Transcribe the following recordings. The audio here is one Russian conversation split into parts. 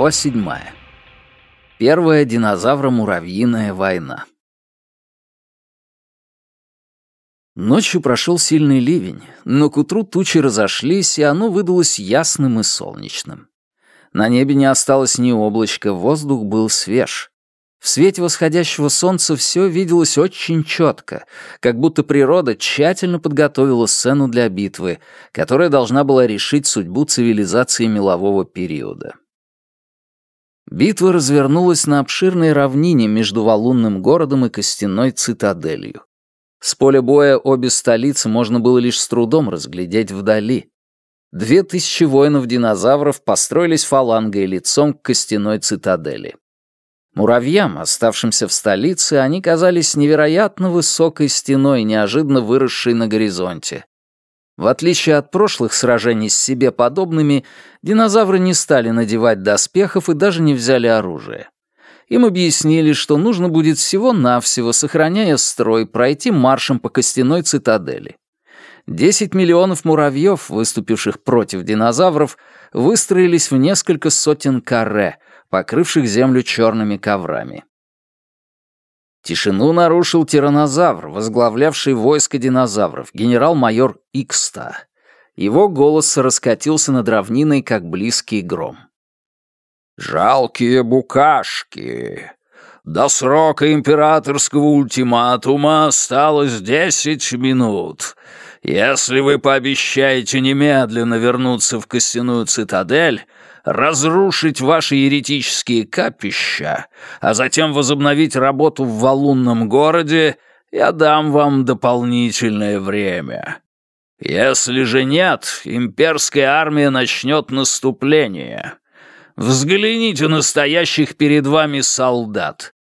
Глава седьмая. Первая динозавро-муравьиная война. Ночью прошел сильный ливень, но к утру тучи разошлись, и оно выдалось ясным и солнечным. На небе не осталось ни облачка, воздух был свеж. В свете восходящего солнца все виделось очень четко, как будто природа тщательно подготовила сцену для битвы, которая должна была решить судьбу цивилизации мелового периода. Битва развернулась на обширной равнине между валунным городом и костяной цитаделью. С поля боя обе столицы можно было лишь с трудом разглядеть вдали. Две тысячи воинов-динозавров построились фалангой лицом к костяной цитадели. Муравьям, оставшимся в столице, они казались невероятно высокой стеной, неожиданно выросшей на горизонте. В отличие от прошлых сражений с себе подобными, динозавры не стали надевать доспехов и даже не взяли оружие. Им объяснили, что нужно будет всего-навсего, сохраняя строй, пройти маршем по костяной цитадели. Десять миллионов муравьев, выступивших против динозавров, выстроились в несколько сотен каре, покрывших землю черными коврами. Тишину нарушил тиранозавр, возглавлявший войско динозавров, генерал-майор Икста. Его голос раскатился над равниной, как близкий гром. «Жалкие букашки! До срока императорского ультиматума осталось десять минут. Если вы пообещаете немедленно вернуться в костяную цитадель, разрушить ваши еретические капища, а затем возобновить работу в валунном городе, я дам вам дополнительное время. Если же нет, имперская армия начнет наступление. Взгляните на стоящих перед вами солдат.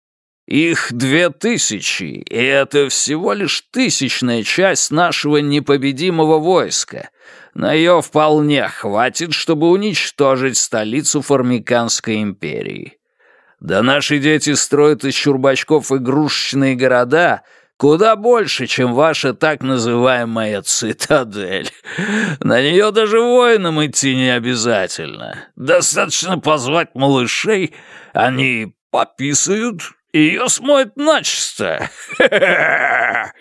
Их две тысячи, и это всего лишь тысячная часть нашего непобедимого войска, но ее вполне хватит, чтобы уничтожить столицу Формиканской империи. Да наши дети строят из чурбачков игрушечные города куда больше, чем ваша так называемая цитадель. На нее даже воинам идти не обязательно. Достаточно позвать малышей, они пописают, и ее смоет начисто.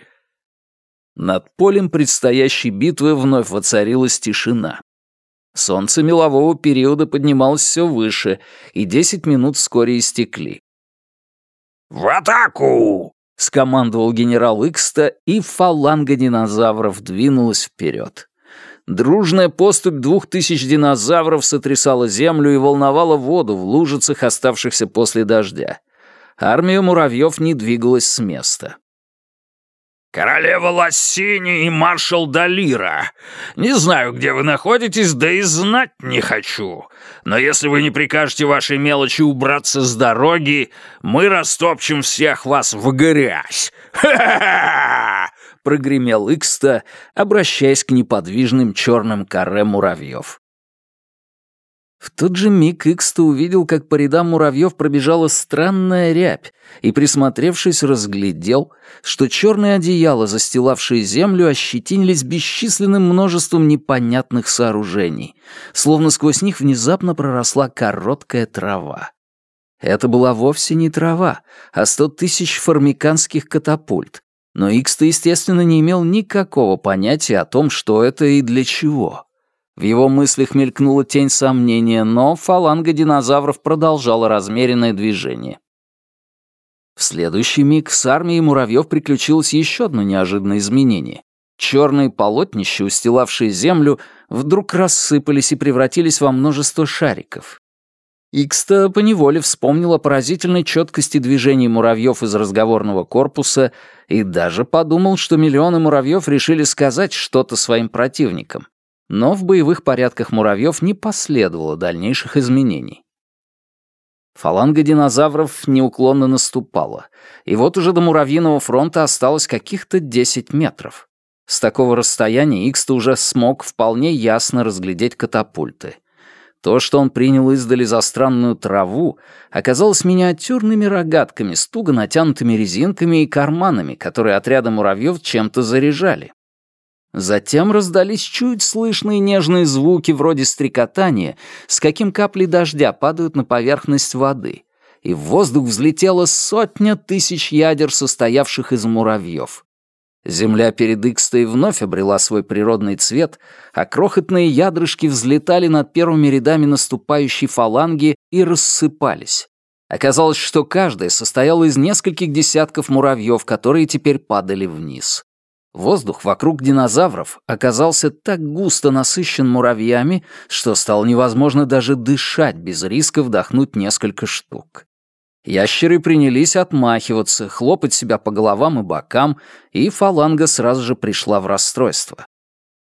Над полем предстоящей битвы вновь воцарилась тишина. Солнце мелового периода поднималось все выше, и десять минут вскоре истекли. «В атаку!» — скомандовал генерал Икста, и фаланга динозавров двинулась вперед. Дружная поступь двух тысяч динозавров сотрясала землю и волновала воду в лужицах, оставшихся после дождя. Армия муравьев не двигалась с места. «Королева Лассини и маршал Далира. Не знаю, где вы находитесь, да и знать не хочу. Но если вы не прикажете вашей мелочи убраться с дороги, мы растопчем всех вас в грязь. Ха-ха-ха!» прогремел Икста, обращаясь к неподвижным черным каре муравьев. В тот же миг Икста увидел, как по рядам муравьев пробежала странная рябь, и, присмотревшись, разглядел, что черные одеяла, застилавшие землю, ощетинились бесчисленным множеством непонятных сооружений, словно сквозь них внезапно проросла короткая трава. Это была вовсе не трава, а сто тысяч формиканских катапульт, но Икста, естественно, не имел никакого понятия о том, что это и для чего. В его мыслях мелькнула тень сомнения, но фаланга динозавров продолжала размеренное движение. В следующий миг с армией муравьев приключилось еще одно неожиданное изменение. Черные полотнища, устилавшие землю, вдруг рассыпались и превратились во множество шариков. Икста поневоле вспомнил о поразительной четкости движений муравьев из разговорного корпуса и даже подумал, что миллионы муравьев решили сказать что-то своим противникам. Но в боевых порядках муравьев не последовало дальнейших изменений. Фаланга динозавров неуклонно наступала, и вот уже до муравьиного фронта осталось каких-то 10 метров. С такого расстояния Икста уже смог вполне ясно разглядеть катапульты. То, что он принял издали за странную траву, оказалось миниатюрными рогатками с туго натянутыми резинками и карманами, которые отряды муравьев чем-то заряжали. Затем раздались чуть слышные нежные звуки вроде стрекотания, с каким капли дождя падают на поверхность воды, и в воздух взлетело сотня тысяч ядер, состоявших из муравьев. Земля перед Икстой вновь обрела свой природный цвет, а крохотные ядрышки взлетали над первыми рядами наступающей фаланги и рассыпались. Оказалось, что каждая состояла из нескольких десятков муравьев, которые теперь падали вниз. Воздух вокруг динозавров оказался так густо насыщен муравьями, что стало невозможно даже дышать без риска вдохнуть несколько штук. Ящеры принялись отмахиваться, хлопать себя по головам и бокам, и фаланга сразу же пришла в расстройство.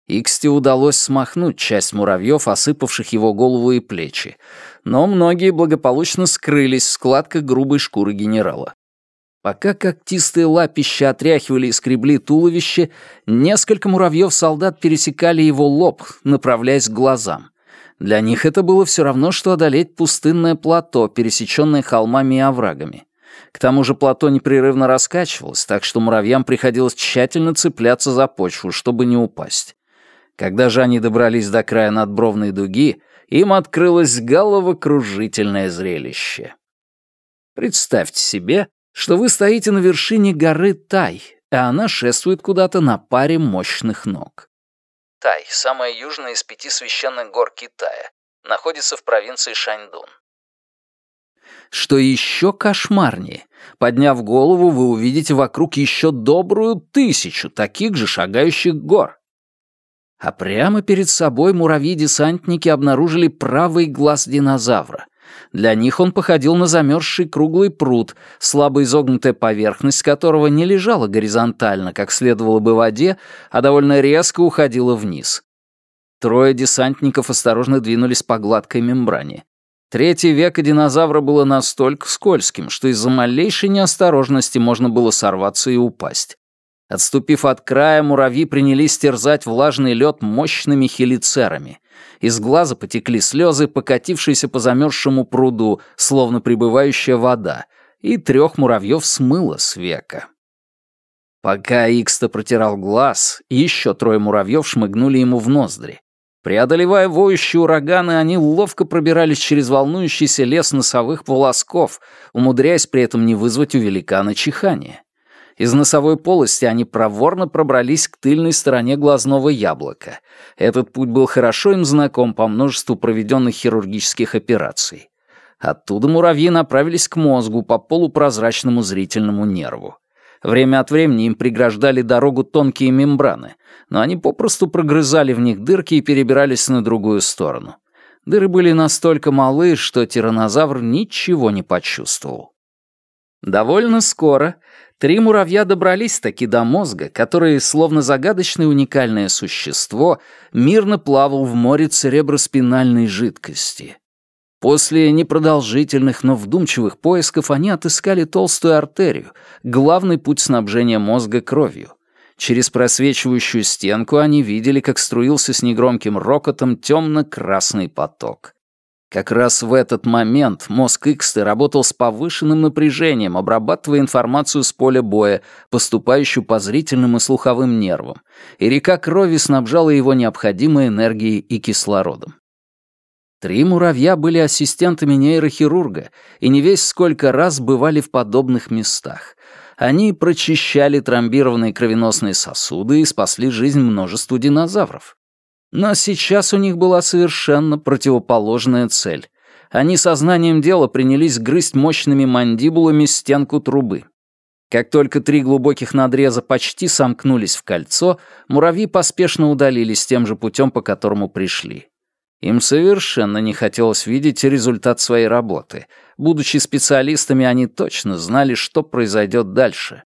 Иксти удалось смахнуть часть муравьев, осыпавших его голову и плечи, но многие благополучно скрылись в складках грубой шкуры генерала. Пока когтистые лапища отряхивали и скребли туловище, несколько муравьев-солдат пересекали его лоб, направляясь к глазам. Для них это было все равно, что одолеть пустынное плато, пересеченное холмами и оврагами. К тому же плато непрерывно раскачивалось, так что муравьям приходилось тщательно цепляться за почву, чтобы не упасть. Когда же они добрались до края надбровной дуги, им открылось головокружительное зрелище. Представьте себе, что вы стоите на вершине горы Тай, а она шествует куда-то на паре мощных ног. Тай — самая южная из пяти священных гор Китая. Находится в провинции Шаньдун. Что еще кошмарнее, подняв голову, вы увидите вокруг еще добрую тысячу таких же шагающих гор. А прямо перед собой муравьи-десантники обнаружили правый глаз динозавра — для них он походил на замерзший круглый пруд, слабо изогнутая поверхность которого не лежала горизонтально, как следовало бы в воде, а довольно резко уходила вниз. Трое десантников осторожно двинулись по гладкой мембране. Третье веко динозавра было настолько скользким, что из-за малейшей неосторожности можно было сорваться и упасть. Отступив от края, муравьи принялись терзать влажный лед мощными хелицерами. Из глаза потекли слезы, покатившиеся по замерзшему пруду, словно прибывающая вода, и трех муравьев смыло с века. Пока Икста протирал глаз, еще трое муравьев шмыгнули ему в ноздри. Преодолевая воющие ураганы, они ловко пробирались через волнующийся лес носовых волосков, умудряясь при этом не вызвать у великана чихания. Из носовой полости они проворно пробрались к тыльной стороне глазного яблока. Этот путь был хорошо им знаком по множеству проведенных хирургических операций. Оттуда муравьи направились к мозгу по полупрозрачному зрительному нерву. Время от времени им преграждали дорогу тонкие мембраны, но они попросту прогрызали в них дырки и перебирались на другую сторону. Дыры были настолько малы, что тиранозавр ничего не почувствовал. Довольно скоро Три муравья добрались таки до мозга, который, словно загадочное уникальное существо, мирно плавал в море цереброспинальной жидкости. После непродолжительных, но вдумчивых поисков они отыскали толстую артерию, главный путь снабжения мозга кровью. Через просвечивающую стенку они видели, как струился с негромким рокотом темно-красный поток. Как раз в этот момент мозг Иксты работал с повышенным напряжением, обрабатывая информацию с поля боя, поступающую по зрительным и слуховым нервам, и река крови снабжала его необходимой энергией и кислородом. Три муравья были ассистентами нейрохирурга и не весь сколько раз бывали в подобных местах. Они прочищали тромбированные кровеносные сосуды и спасли жизнь множеству динозавров. Но сейчас у них была совершенно противоположная цель. Они сознанием дела принялись грызть мощными мандибулами стенку трубы. Как только три глубоких надреза почти сомкнулись в кольцо, муравьи поспешно удалились тем же путем, по которому пришли. Им совершенно не хотелось видеть результат своей работы. Будучи специалистами, они точно знали, что произойдет дальше.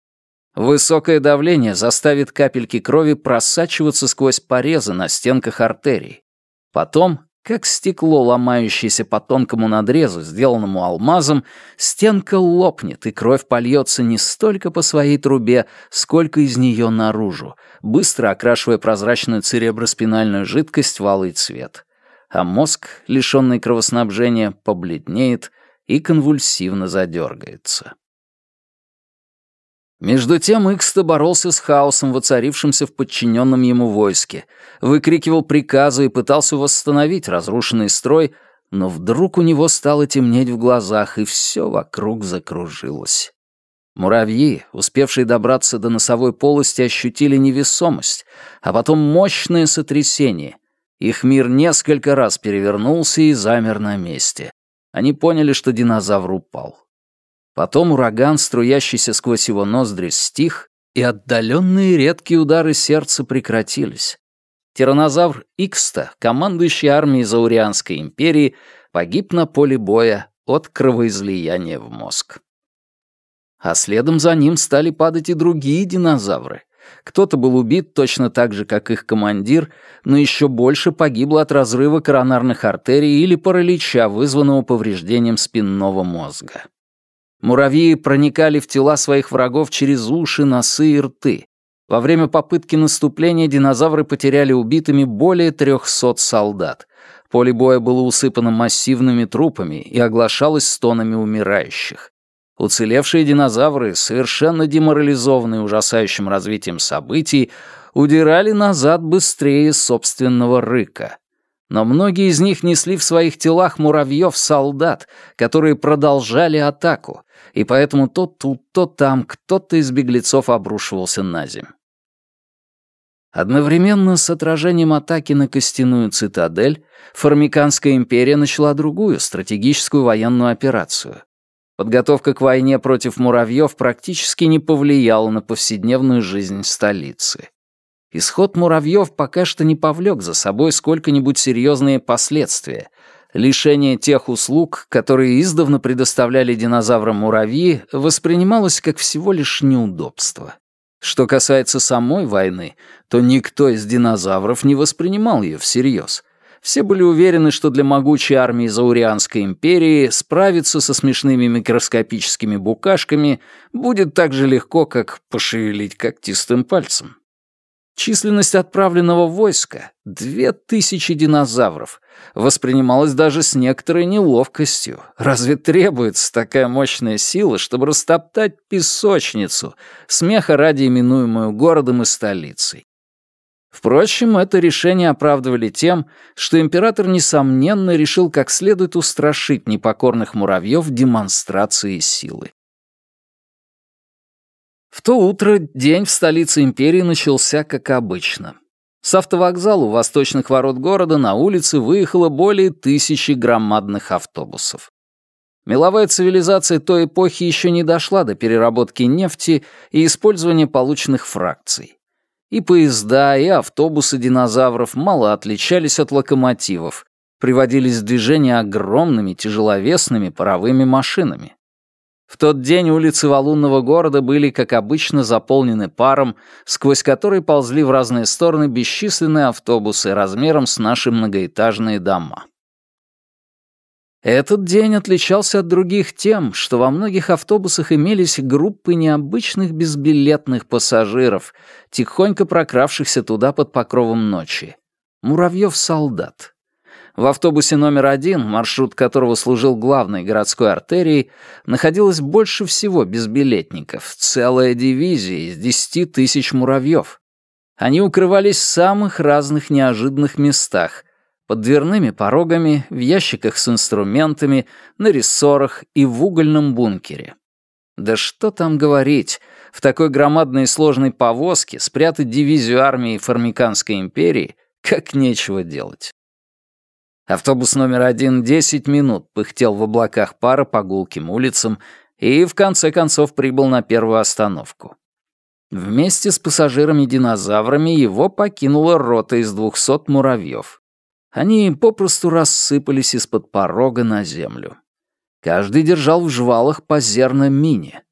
Высокое давление заставит капельки крови просачиваться сквозь порезы на стенках артерий. Потом, как стекло, ломающееся по тонкому надрезу, сделанному алмазом, стенка лопнет, и кровь польется не столько по своей трубе, сколько из нее наружу, быстро окрашивая прозрачную цереброспинальную жидкость в алый цвет. А мозг, лишенный кровоснабжения, побледнеет и конвульсивно задергается. Между тем Икста боролся с хаосом, воцарившимся в подчиненном ему войске, выкрикивал приказы и пытался восстановить разрушенный строй, но вдруг у него стало темнеть в глазах, и все вокруг закружилось. Муравьи, успевшие добраться до носовой полости, ощутили невесомость, а потом мощное сотрясение. Их мир несколько раз перевернулся и замер на месте. Они поняли, что динозавр упал. Потом ураган, струящийся сквозь его ноздри, стих, и отдаленные редкие удары сердца прекратились. Тиранозавр Икста, командующий армией Заурианской империи, погиб на поле боя от кровоизлияния в мозг. А следом за ним стали падать и другие динозавры. Кто-то был убит точно так же, как их командир, но еще больше погибло от разрыва коронарных артерий или паралича, вызванного повреждением спинного мозга. Муравьи проникали в тела своих врагов через уши, носы и рты. Во время попытки наступления динозавры потеряли убитыми более 300 солдат. Поле боя было усыпано массивными трупами и оглашалось стонами умирающих. Уцелевшие динозавры, совершенно деморализованные ужасающим развитием событий, удирали назад быстрее собственного рыка но многие из них несли в своих телах муравьев-солдат, которые продолжали атаку, и поэтому то тут, то там кто-то из беглецов обрушивался на землю. Одновременно с отражением атаки на костяную цитадель Формиканская империя начала другую стратегическую военную операцию. Подготовка к войне против муравьев практически не повлияла на повседневную жизнь столицы. Исход муравьев пока что не повлек за собой сколько-нибудь серьезные последствия. Лишение тех услуг, которые издавна предоставляли динозаврам муравьи, воспринималось как всего лишь неудобство. Что касается самой войны, то никто из динозавров не воспринимал ее всерьез. Все были уверены, что для могучей армии Заурианской империи справиться со смешными микроскопическими букашками будет так же легко, как пошевелить когтистым пальцем. Численность отправленного войска — две тысячи динозавров. Воспринималась даже с некоторой неловкостью. Разве требуется такая мощная сила, чтобы растоптать песочницу, смеха ради именуемую городом и столицей? Впрочем, это решение оправдывали тем, что император, несомненно, решил как следует устрашить непокорных муравьев демонстрацией силы. В то утро день в столице империи начался как обычно. С автовокзала у восточных ворот города на улице выехало более тысячи громадных автобусов. Меловая цивилизация той эпохи еще не дошла до переработки нефти и использования полученных фракций. И поезда, и автобусы динозавров мало отличались от локомотивов, приводились в движение огромными тяжеловесными паровыми машинами. В тот день улицы валунного города были, как обычно, заполнены паром, сквозь который ползли в разные стороны бесчисленные автобусы размером с наши многоэтажные дома. Этот день отличался от других тем, что во многих автобусах имелись группы необычных безбилетных пассажиров, тихонько прокравшихся туда под покровом ночи. Муравьев-солдат. В автобусе номер один, маршрут которого служил главной городской артерией, находилось больше всего безбилетников, целая дивизия из десяти тысяч муравьев. Они укрывались в самых разных неожиданных местах, под дверными порогами, в ящиках с инструментами, на рессорах и в угольном бункере. Да что там говорить, в такой громадной и сложной повозке спрятать дивизию армии Формиканской империи как нечего делать. Автобус номер один десять минут пыхтел в облаках пара по гулким улицам и в конце концов прибыл на первую остановку. Вместе с пассажирами-динозаврами его покинула рота из двухсот муравьев. Они попросту рассыпались из-под порога на землю. Каждый держал в жвалах по зерна-мини.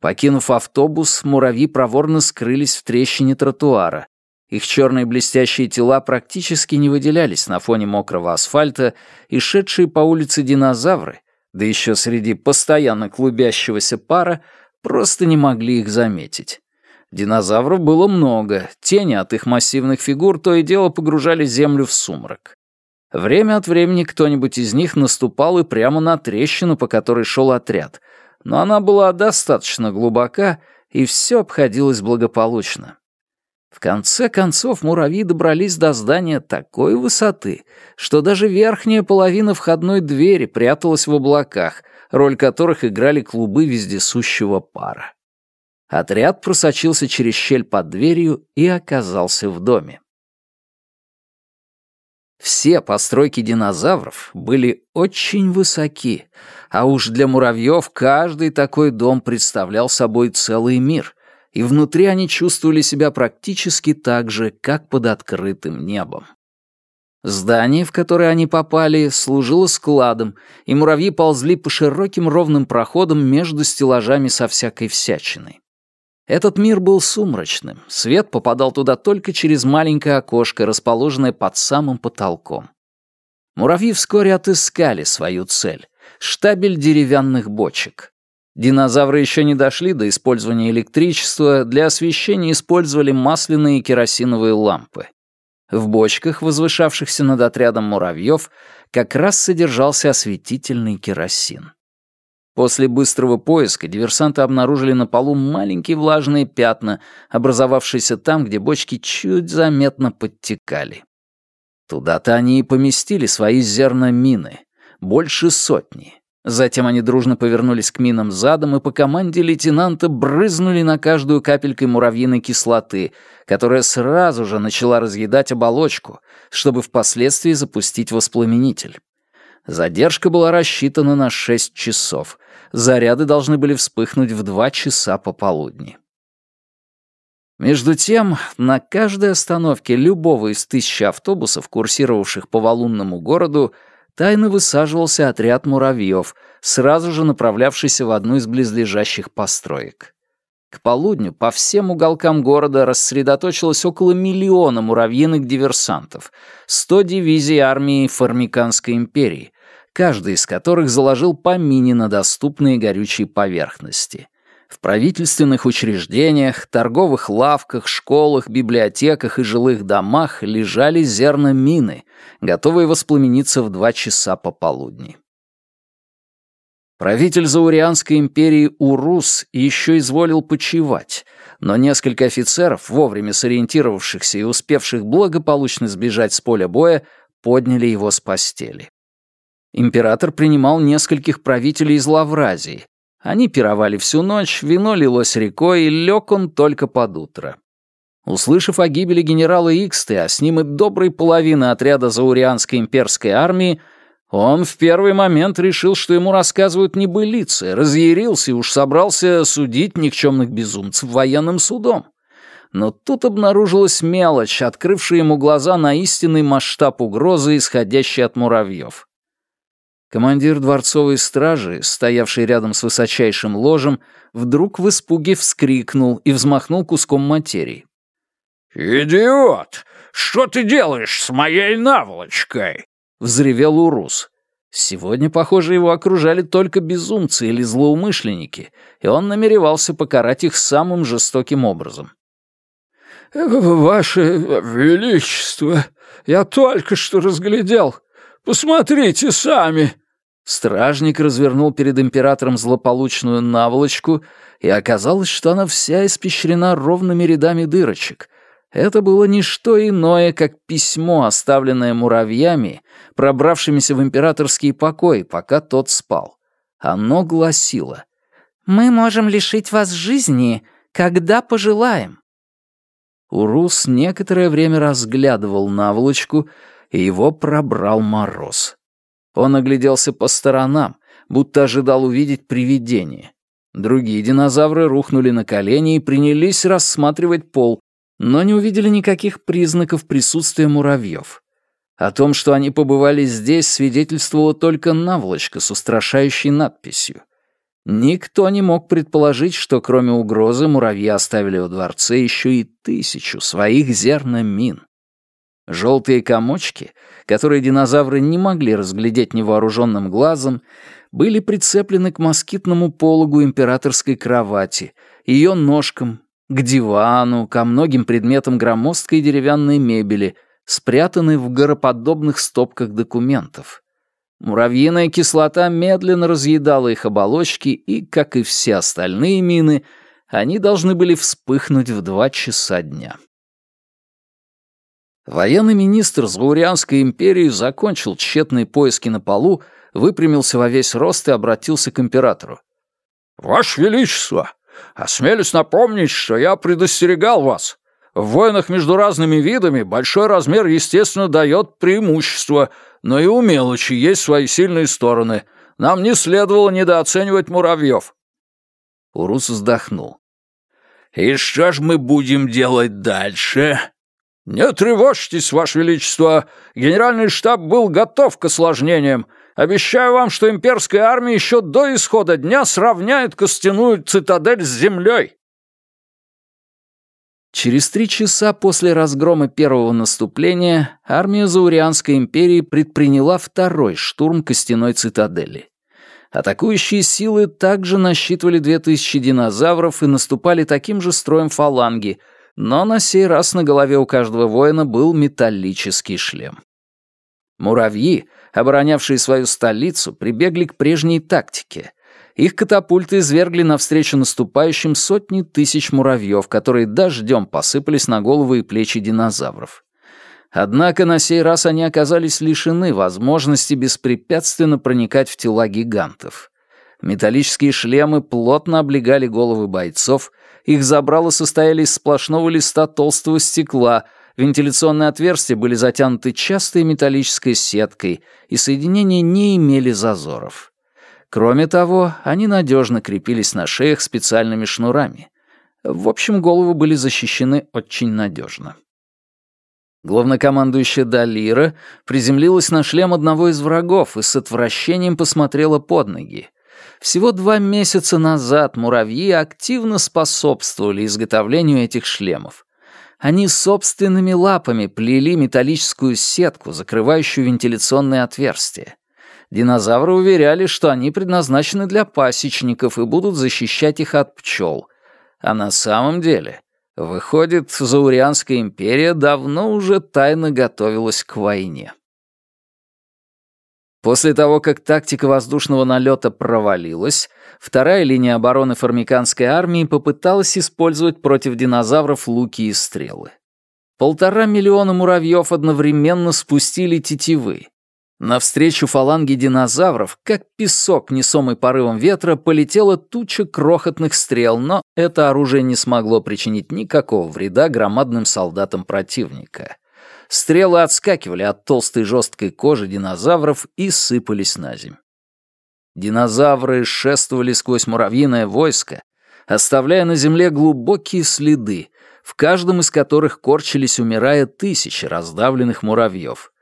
Покинув автобус, муравьи проворно скрылись в трещине тротуара, их черные блестящие тела практически не выделялись на фоне мокрого асфальта, и шедшие по улице динозавры, да еще среди постоянно клубящегося пара, просто не могли их заметить. Динозавров было много, тени от их массивных фигур то и дело погружали землю в сумрак. Время от времени кто-нибудь из них наступал и прямо на трещину, по которой шел отряд, но она была достаточно глубока, и все обходилось благополучно. В конце концов муравьи добрались до здания такой высоты, что даже верхняя половина входной двери пряталась в облаках, роль которых играли клубы вездесущего пара. Отряд просочился через щель под дверью и оказался в доме. Все постройки динозавров были очень высоки, а уж для муравьев каждый такой дом представлял собой целый мир, и внутри они чувствовали себя практически так же, как под открытым небом. Здание, в которое они попали, служило складом, и муравьи ползли по широким ровным проходам между стеллажами со всякой всячиной. Этот мир был сумрачным, свет попадал туда только через маленькое окошко, расположенное под самым потолком. Муравьи вскоре отыскали свою цель — штабель деревянных бочек. Динозавры еще не дошли до использования электричества, для освещения использовали масляные и керосиновые лампы. В бочках, возвышавшихся над отрядом муравьев, как раз содержался осветительный керосин. После быстрого поиска диверсанты обнаружили на полу маленькие влажные пятна, образовавшиеся там, где бочки чуть заметно подтекали. Туда-то они и поместили свои зерномины, больше сотни. Затем они дружно повернулись к минам задом и по команде лейтенанта брызнули на каждую капелькой муравьиной кислоты, которая сразу же начала разъедать оболочку, чтобы впоследствии запустить воспламенитель. Задержка была рассчитана на 6 часов. Заряды должны были вспыхнуть в 2 часа пополудни. Между тем, на каждой остановке любого из тысячи автобусов, курсировавших по валунному городу, тайно высаживался отряд муравьев, сразу же направлявшийся в одну из близлежащих построек. К полудню по всем уголкам города рассредоточилось около миллиона муравьиных диверсантов, 100 дивизий армии Формиканской империи, каждый из которых заложил по мине на доступные горючие поверхности. В правительственных учреждениях, торговых лавках, школах, библиотеках и жилых домах лежали зерна мины, готовые воспламениться в два часа пополудни. Правитель Заурианской империи Урус еще изволил почевать, но несколько офицеров, вовремя сориентировавшихся и успевших благополучно сбежать с поля боя, подняли его с постели. Император принимал нескольких правителей из Лавразии. Они пировали всю ночь, вино лилось рекой, и лег он только под утро. Услышав о гибели генерала Иксты, а с ним и доброй половины отряда Заурианской имперской армии, он в первый момент решил, что ему рассказывают небылицы, разъярился и уж собрался судить никчемных безумцев военным судом. Но тут обнаружилась мелочь, открывшая ему глаза на истинный масштаб угрозы, исходящей от муравьев. Командир дворцовой стражи, стоявший рядом с высочайшим ложем, вдруг в испуге вскрикнул и взмахнул куском материи. «Идиот! Что ты делаешь с моей наволочкой?» взревел Урус. Сегодня, похоже, его окружали только безумцы или злоумышленники, и он намеревался покарать их самым жестоким образом. «Ваше Величество, я только что разглядел. Посмотрите сами!» Стражник развернул перед императором злополучную наволочку, и оказалось, что она вся испещрена ровными рядами дырочек, это было не что иное, как письмо, оставленное муравьями, пробравшимися в императорский покой, пока тот спал. Оно гласило «Мы можем лишить вас жизни, когда пожелаем». Урус некоторое время разглядывал наволочку, и его пробрал мороз. Он огляделся по сторонам, будто ожидал увидеть привидение. Другие динозавры рухнули на колени и принялись рассматривать пол, но не увидели никаких признаков присутствия муравьев. О том, что они побывали здесь, свидетельствовала только наволочка с устрашающей надписью. Никто не мог предположить, что кроме угрозы муравьи оставили во дворце еще и тысячу своих зерномин. Желтые комочки, которые динозавры не могли разглядеть невооруженным глазом, были прицеплены к москитному пологу императорской кровати, ее ножкам, к дивану, ко многим предметам громоздкой деревянной мебели, спрятанной в гороподобных стопках документов. Муравьиная кислота медленно разъедала их оболочки, и, как и все остальные мины, Они должны были вспыхнуть в два часа дня. Военный министр Заурианской империи закончил тщетные поиски на полу, выпрямился во весь рост и обратился к императору. «Ваше Величество, осмелюсь напомнить, что я предостерегал вас. В войнах между разными видами большой размер, естественно, дает преимущество, но и у мелочи есть свои сильные стороны. Нам не следовало недооценивать муравьев». Урус вздохнул. «И что ж мы будем делать дальше?» «Не тревожьтесь, Ваше Величество. Генеральный штаб был готов к осложнениям. Обещаю вам, что имперская армия еще до исхода дня сравняет костяную цитадель с землей». Через три часа после разгрома первого наступления армия Заурианской империи предприняла второй штурм костяной цитадели. Атакующие силы также насчитывали две тысячи динозавров и наступали таким же строем фаланги — но на сей раз на голове у каждого воина был металлический шлем. Муравьи, оборонявшие свою столицу, прибегли к прежней тактике. Их катапульты извергли навстречу наступающим сотни тысяч муравьев, которые дождем посыпались на головы и плечи динозавров. Однако на сей раз они оказались лишены возможности беспрепятственно проникать в тела гигантов. Металлические шлемы плотно облегали головы бойцов, их забрала состояли из сплошного листа толстого стекла, вентиляционные отверстия были затянуты частой металлической сеткой, и соединения не имели зазоров. Кроме того, они надежно крепились на шеях специальными шнурами. В общем, головы были защищены очень надежно. Главнокомандующая Далира приземлилась на шлем одного из врагов и с отвращением посмотрела под ноги. Всего два месяца назад муравьи активно способствовали изготовлению этих шлемов. Они собственными лапами плели металлическую сетку, закрывающую вентиляционные отверстия. Динозавры уверяли, что они предназначены для пасечников и будут защищать их от пчел. А на самом деле, выходит, Заурианская империя давно уже тайно готовилась к войне. После того, как тактика воздушного налета провалилась, вторая линия обороны формиканской армии попыталась использовать против динозавров луки и стрелы. Полтора миллиона муравьев одновременно спустили тетивы. Навстречу фаланге динозавров, как песок, несомый порывом ветра, полетела туча крохотных стрел, но это оружие не смогло причинить никакого вреда громадным солдатам противника. Стрелы отскакивали от толстой жесткой кожи динозавров и сыпались на земь. Динозавры шествовали сквозь муравьиное войско, оставляя на земле глубокие следы, в каждом из которых корчились, умирая, тысячи раздавленных муравьев.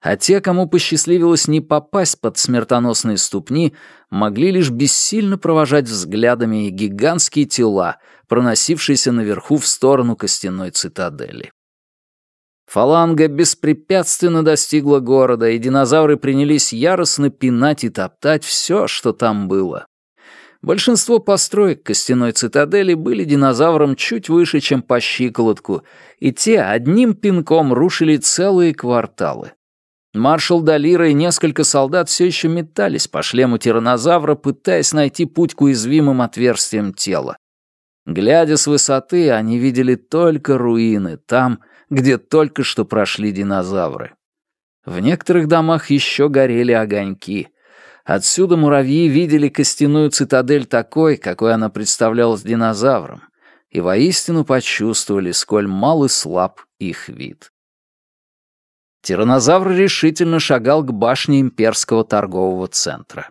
А те, кому посчастливилось не попасть под смертоносные ступни, могли лишь бессильно провожать взглядами гигантские тела, проносившиеся наверху в сторону костяной цитадели. Фаланга беспрепятственно достигла города, и динозавры принялись яростно пинать и топтать все, что там было. Большинство построек костяной цитадели были динозавром чуть выше, чем по щиколотку, и те одним пинком рушили целые кварталы. Маршал Далира и несколько солдат все еще метались по шлему тиранозавра, пытаясь найти путь к уязвимым отверстиям тела. Глядя с высоты, они видели только руины там, где только что прошли динозавры. В некоторых домах еще горели огоньки. Отсюда муравьи видели костяную цитадель такой, какой она представлялась динозаврам, и воистину почувствовали, сколь мал и слаб их вид. Тиранозавр решительно шагал к башне имперского торгового центра.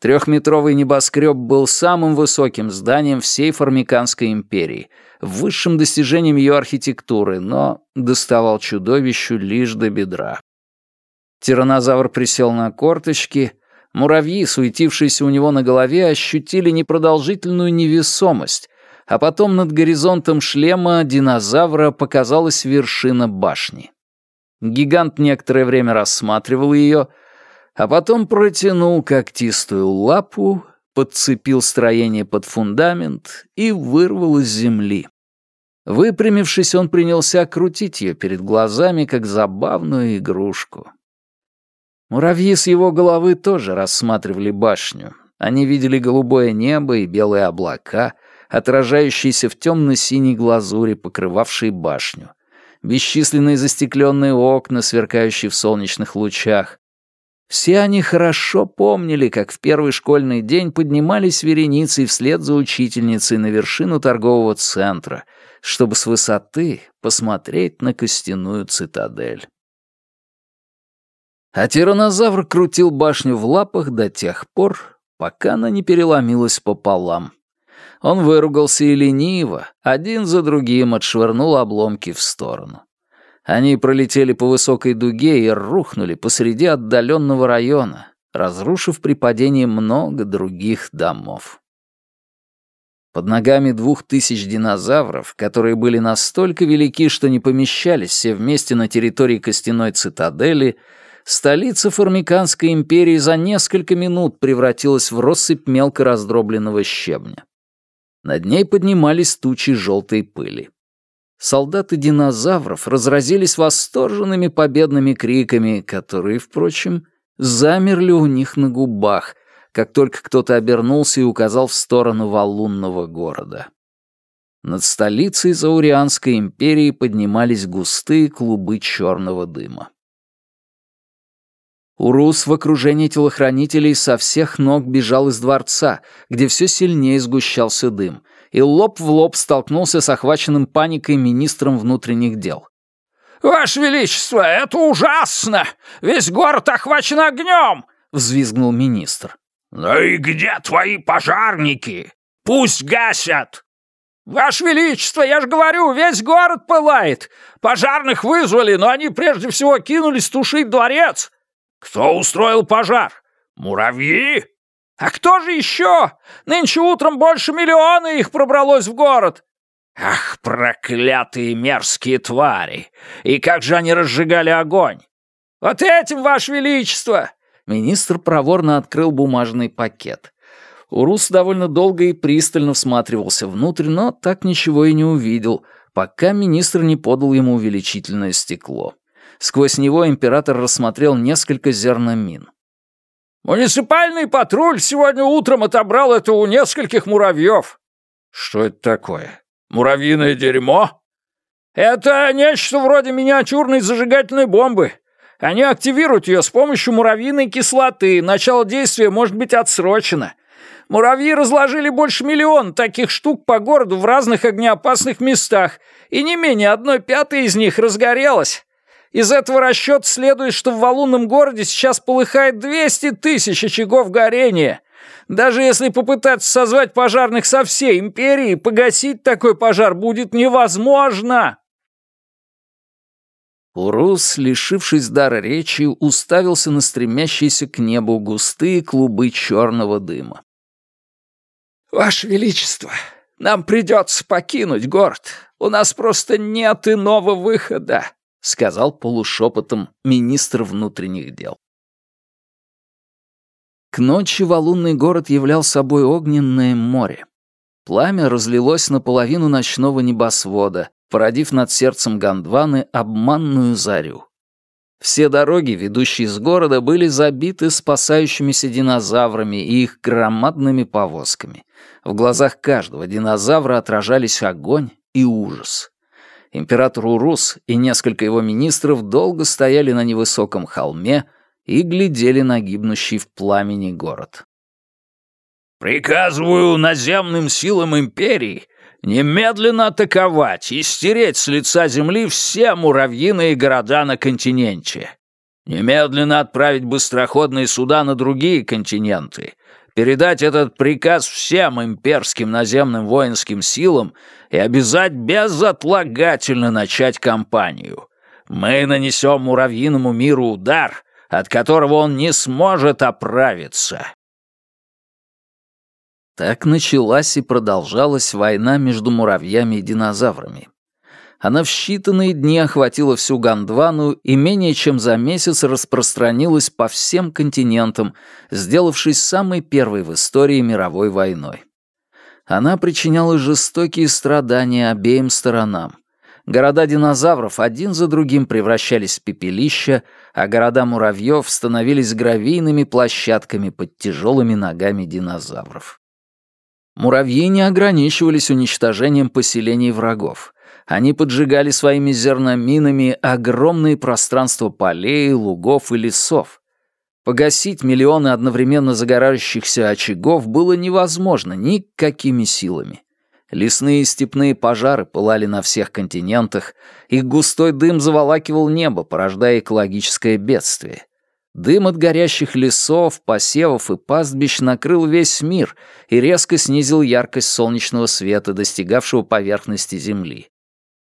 Трехметровый небоскреб был самым высоким зданием всей Формиканской империи, высшим достижением ее архитектуры, но доставал чудовищу лишь до бедра. Тиранозавр присел на корточки, муравьи, суетившиеся у него на голове, ощутили непродолжительную невесомость, а потом над горизонтом шлема динозавра показалась вершина башни. Гигант некоторое время рассматривал ее, а потом протянул когтистую лапу, подцепил строение под фундамент и вырвал из земли. Выпрямившись, он принялся крутить ее перед глазами, как забавную игрушку. Муравьи с его головы тоже рассматривали башню. Они видели голубое небо и белые облака, отражающиеся в темно-синей глазури, покрывавшей башню, бесчисленные застекленные окна, сверкающие в солнечных лучах. Все они хорошо помнили, как в первый школьный день поднимались вереницей вслед за учительницей на вершину торгового центра, чтобы с высоты посмотреть на костяную цитадель. А тиранозавр крутил башню в лапах до тех пор, пока она не переломилась пополам. Он выругался и лениво, один за другим отшвырнул обломки в сторону. Они пролетели по высокой дуге и рухнули посреди отдаленного района, разрушив при падении много других домов. Под ногами двух тысяч динозавров, которые были настолько велики, что не помещались все вместе на территории костяной цитадели, столица Формиканской империи за несколько минут превратилась в россыпь мелко раздробленного щебня. Над ней поднимались тучи желтой пыли. Солдаты динозавров разразились восторженными победными криками, которые, впрочем, замерли у них на губах, как только кто-то обернулся и указал в сторону валунного города. Над столицей Заурианской империи поднимались густые клубы черного дыма. Урус в окружении телохранителей со всех ног бежал из дворца, где все сильнее сгущался дым, и лоб в лоб столкнулся с охваченным паникой министром внутренних дел. «Ваше Величество, это ужасно! Весь город охвачен огнем!» — взвизгнул министр. «Ну и где твои пожарники? Пусть гасят!» «Ваше Величество, я же говорю, весь город пылает! Пожарных вызвали, но они прежде всего кинулись тушить дворец!» «Кто устроил пожар? Муравьи?» «А кто же еще? Нынче утром больше миллиона их пробралось в город!» «Ах, проклятые мерзкие твари! И как же они разжигали огонь!» «Вот этим, Ваше Величество!» Министр проворно открыл бумажный пакет. Урус довольно долго и пристально всматривался внутрь, но так ничего и не увидел, пока министр не подал ему увеличительное стекло. Сквозь него император рассмотрел несколько зерномин. «Муниципальный патруль сегодня утром отобрал это у нескольких муравьев». «Что это такое? Муравьиное дерьмо?» «Это нечто вроде миниатюрной зажигательной бомбы. Они активируют ее с помощью муравьиной кислоты. Начало действия может быть отсрочено. Муравьи разложили больше миллиона таких штук по городу в разных огнеопасных местах, и не менее одной пятой из них разгорелась. Из этого расчета следует, что в валунном городе сейчас полыхает 200 тысяч очагов горения. Даже если попытаться созвать пожарных со всей империи, погасить такой пожар будет невозможно. Урус, лишившись дара речи, уставился на стремящиеся к небу густые клубы черного дыма. «Ваше Величество, нам придется покинуть город. У нас просто нет иного выхода», — сказал полушепотом министр внутренних дел. К ночи валунный город являл собой огненное море. Пламя разлилось наполовину ночного небосвода, породив над сердцем Гондваны обманную зарю. Все дороги, ведущие из города, были забиты спасающимися динозаврами и их громадными повозками. В глазах каждого динозавра отражались огонь и ужас император Урус и несколько его министров долго стояли на невысоком холме и глядели на гибнущий в пламени город. «Приказываю наземным силам империи немедленно атаковать и стереть с лица земли все муравьиные города на континенте. Немедленно отправить быстроходные суда на другие континенты передать этот приказ всем имперским наземным воинским силам и обязать безотлагательно начать кампанию. Мы нанесем муравьиному миру удар, от которого он не сможет оправиться. Так началась и продолжалась война между муравьями и динозаврами она в считанные дни охватила всю Гондвану и менее чем за месяц распространилась по всем континентам, сделавшись самой первой в истории мировой войной. Она причиняла жестокие страдания обеим сторонам. Города динозавров один за другим превращались в пепелища, а города муравьев становились гравийными площадками под тяжелыми ногами динозавров. Муравьи не ограничивались уничтожением поселений врагов. Они поджигали своими зерноминами огромные пространства полей, лугов и лесов. Погасить миллионы одновременно загорающихся очагов было невозможно никакими силами. Лесные и степные пожары пылали на всех континентах, их густой дым заволакивал небо, порождая экологическое бедствие. Дым от горящих лесов, посевов и пастбищ накрыл весь мир и резко снизил яркость солнечного света, достигавшего поверхности Земли.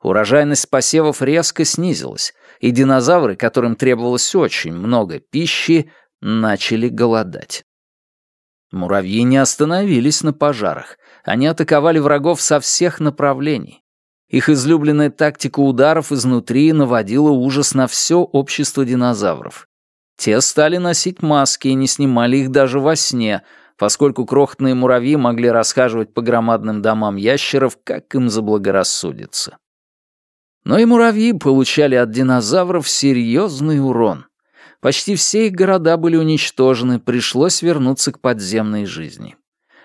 Урожайность посевов резко снизилась, и динозавры, которым требовалось очень много пищи, начали голодать. Муравьи не остановились на пожарах, они атаковали врагов со всех направлений. Их излюбленная тактика ударов изнутри наводила ужас на все общество динозавров. Те стали носить маски и не снимали их даже во сне, поскольку крохотные муравьи могли расхаживать по громадным домам ящеров, как им заблагорассудится. Но и муравьи получали от динозавров серьезный урон. Почти все их города были уничтожены, пришлось вернуться к подземной жизни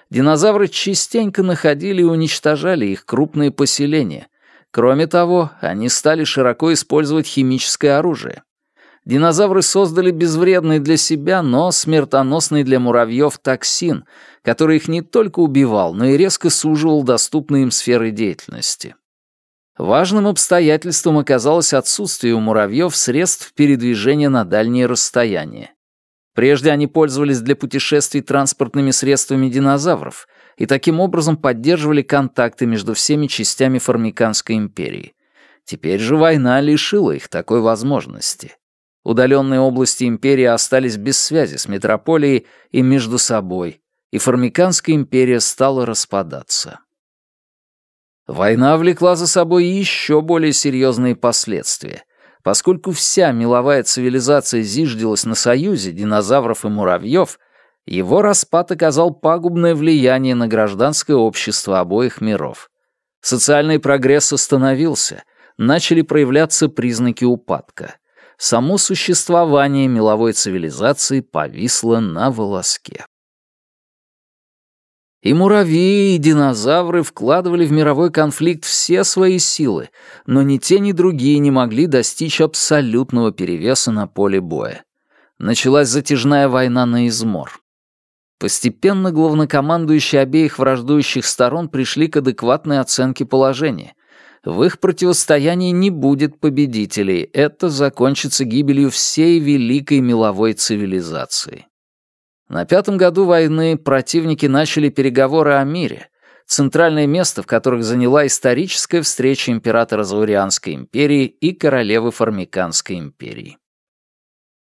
динозавры частенько находили и уничтожали их крупные поселения. Кроме того, они стали широко использовать химическое оружие. Динозавры создали безвредный для себя, но смертоносный для муравьев токсин, который их не только убивал, но и резко суживал доступные им сферы деятельности. Важным обстоятельством оказалось отсутствие у муравьев средств передвижения на дальние расстояния. Прежде они пользовались для путешествий транспортными средствами динозавров и таким образом поддерживали контакты между всеми частями Формиканской империи. Теперь же война лишила их такой возможности. Удаленные области империи остались без связи с метрополией и между собой, и Формиканская империя стала распадаться. Война влекла за собой еще более серьезные последствия. Поскольку вся меловая цивилизация зиждилась на союзе динозавров и муравьев, его распад оказал пагубное влияние на гражданское общество обоих миров. Социальный прогресс остановился, начали проявляться признаки упадка. Само существование меловой цивилизации повисло на волоске. И муравьи, и динозавры вкладывали в мировой конфликт все свои силы, но ни те, ни другие не могли достичь абсолютного перевеса на поле боя. Началась затяжная война на измор. Постепенно главнокомандующие обеих враждующих сторон пришли к адекватной оценке положения. В их противостоянии не будет победителей, это закончится гибелью всей великой меловой цивилизации. На пятом году войны противники начали переговоры о мире, центральное место в которых заняла историческая встреча императора Заурианской империи и королевы Формиканской империи.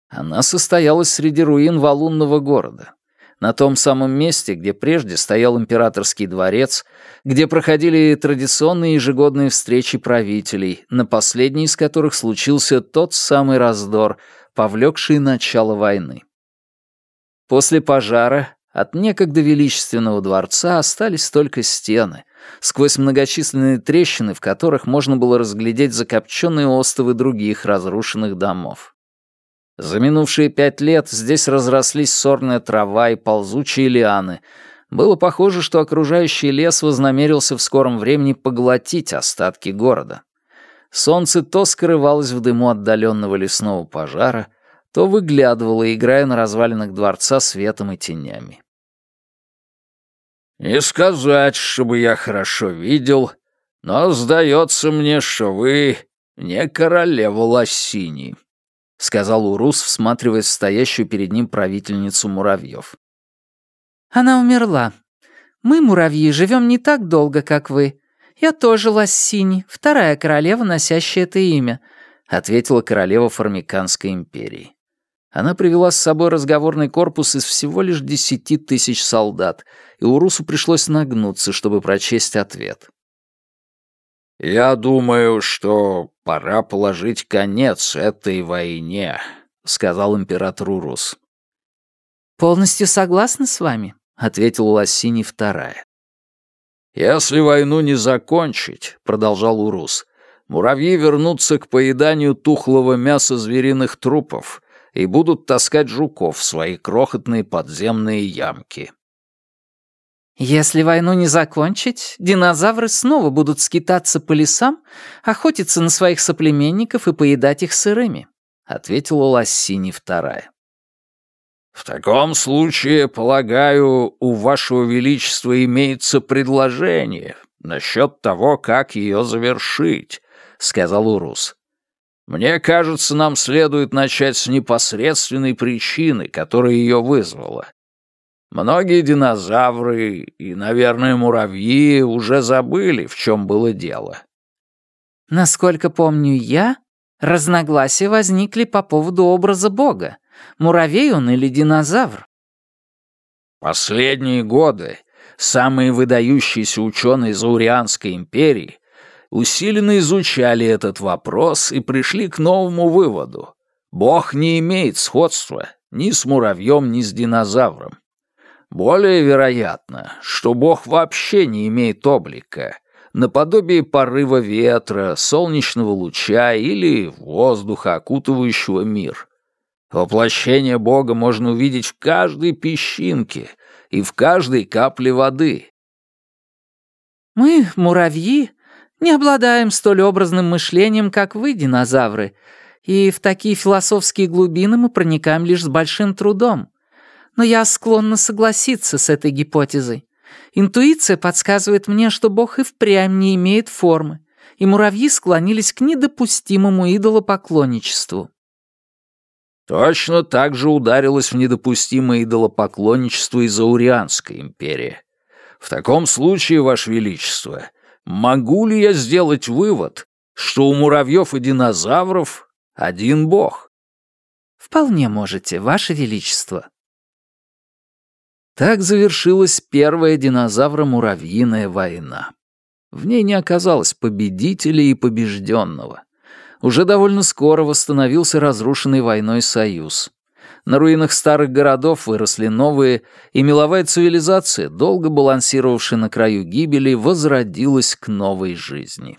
Она состоялась среди руин валунного города, на том самом месте, где прежде стоял императорский дворец, где проходили традиционные ежегодные встречи правителей, на последней из которых случился тот самый раздор, повлекший начало войны. После пожара от некогда величественного дворца остались только стены, сквозь многочисленные трещины, в которых можно было разглядеть закопченные остовы других разрушенных домов. За минувшие пять лет здесь разрослись сорная трава и ползучие лианы. Было похоже, что окружающий лес вознамерился в скором времени поглотить остатки города. Солнце то скрывалось в дыму отдаленного лесного пожара — то выглядывала, играя на развалинах дворца светом и тенями. «Не сказать, чтобы я хорошо видел, но сдается мне, что вы не королева Лассини», — сказал Урус, всматриваясь в стоящую перед ним правительницу муравьев. «Она умерла. Мы, муравьи, живем не так долго, как вы. Я тоже Лассини, вторая королева, носящая это имя», — ответила королева Формиканской империи. Она привела с собой разговорный корпус из всего лишь десяти тысяч солдат, и Урусу пришлось нагнуться, чтобы прочесть ответ. «Я думаю, что пора положить конец этой войне», — сказал император Урус. «Полностью согласна с вами», — ответила Лассини вторая. «Если войну не закончить», — продолжал Урус, — «муравьи вернутся к поеданию тухлого мяса звериных трупов» и будут таскать жуков в свои крохотные подземные ямки. Если войну не закончить, динозавры снова будут скитаться по лесам, охотиться на своих соплеменников и поедать их сырыми», — ответила Лассини вторая. «В таком случае, полагаю, у Вашего Величества имеется предложение насчет того, как ее завершить», — сказал Урус. «Мне кажется, нам следует начать с непосредственной причины, которая ее вызвала. Многие динозавры и, наверное, муравьи уже забыли, в чем было дело. Насколько помню я, разногласия возникли по поводу образа Бога. Муравей он или динозавр? Последние годы самые выдающиеся ученые Заурианской империи усиленно изучали этот вопрос и пришли к новому выводу. Бог не имеет сходства ни с муравьем, ни с динозавром. Более вероятно, что Бог вообще не имеет облика, наподобие порыва ветра, солнечного луча или воздуха, окутывающего мир. Воплощение Бога можно увидеть в каждой песчинке и в каждой капле воды. Мы, муравьи, не обладаем столь образным мышлением, как вы, динозавры, и в такие философские глубины мы проникаем лишь с большим трудом но я склонна согласиться с этой гипотезой. Интуиция подсказывает мне, что Бог и впрямь не имеет формы, и муравьи склонились к недопустимому идолопоклонничеству. Точно так же ударилась в недопустимое идолопоклонничество и Заурианская империя. В таком случае, Ваше Величество, могу ли я сделать вывод, что у муравьев и динозавров один бог? Вполне можете, Ваше Величество. Так завершилась первая динозавро-муравьиная война. В ней не оказалось победителя и побежденного. Уже довольно скоро восстановился разрушенный войной союз. На руинах старых городов выросли новые, и меловая цивилизация, долго балансировавшая на краю гибели, возродилась к новой жизни.